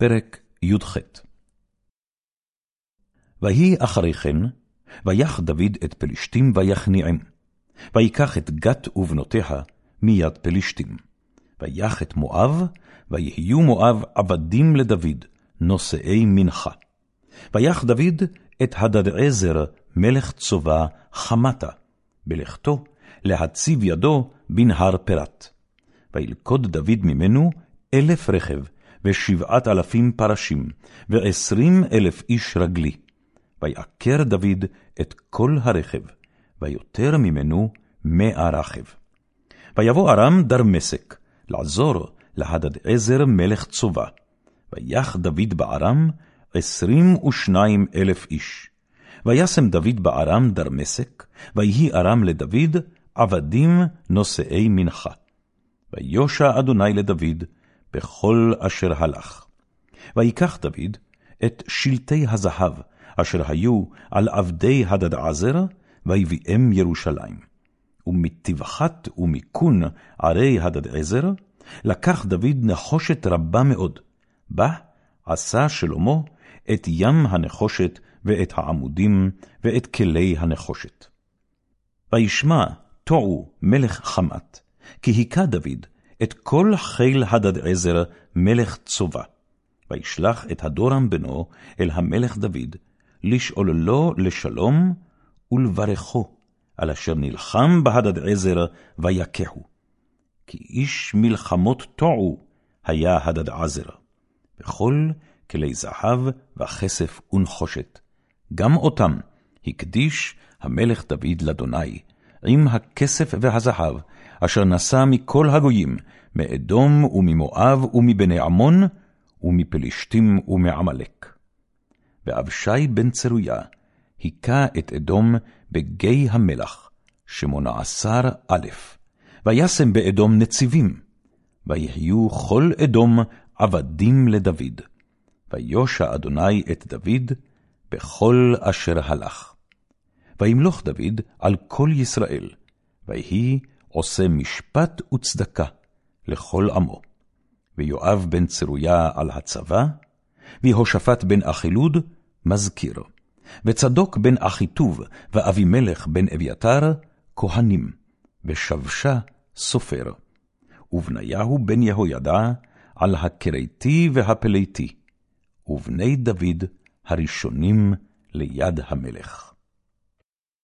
פרק י"ח ויהי אחרי כן, ויח דוד את פלישתים ויכניעם, ויקח את גת ובנותיה מיד פלישתים, ויח את מואב, ויהיו מואב עבדים לדוד, נושאי מנחה. ויח דוד את הדדעזר מלך צובה חמתה, בלכתו להציב ידו בנהר פרת. וילכוד דוד ממנו אלף רכב, ושבעת אלפים פרשים, ועשרים אלף איש רגלי. ויעקר דוד את כל הרכב, ויותר ממנו מאה רכב. ויבוא ארם דרמסק, לעזור להדד עזר מלך צובה. ויח דוד בארם עשרים ושניים אלף איש. וישם דוד בארם דרמסק, ויהי ארם לדוד עבדים נושאי מנחה. ויושע אדוני לדוד בכל אשר הלך. ויקח דוד את שלטי הזהב אשר היו על עבדי הדדעזר, ויביאם ירושלים. ומטבחת ומכון ערי הדדעזר, לקח דוד נחושת רבה מאוד, בה עשה שלמה את ים הנחושת ואת העמודים ואת כלי הנחושת. וישמע תועו מלך חמת, כי היכה דוד את כל חיל הדדעזר מלך צובה. וישלח את הדורם בנו אל המלך דוד, לשאול לו לשלום ולברכו, על אשר נלחם בהדדעזר ויכהו. כי איש מלחמות תועו היה הדדעזר, וכל כלי זהב וכסף ונחושת. גם אותם הקדיש המלך דוד לאדוני, עם הכסף והזהב, אשר נשא מכל הגויים, מאדום וממואב ומבני עמון, ומפלישתים ומעמלק. ואבשי בן צרויה היכה את אדום בגיא המלח, שמונה עשר א', וישם באדום נציבים, ויהיו כל אדום עבדים לדוד. ויושע אדוני את דוד בכל אשר הלך. וימלוך דוד על כל ישראל, ויהי עושה משפט וצדקה לכל עמו. ויואב בן צרויה על הצבא, ויהושפט בן אחילוד מזכיר, וצדוק בן אחיטוב ואבימלך בן אביתר כהנים, ושבשה סופר, ובניהו בן יהוידע על הכרתי והפליתי, ובני דוד הראשונים ליד המלך.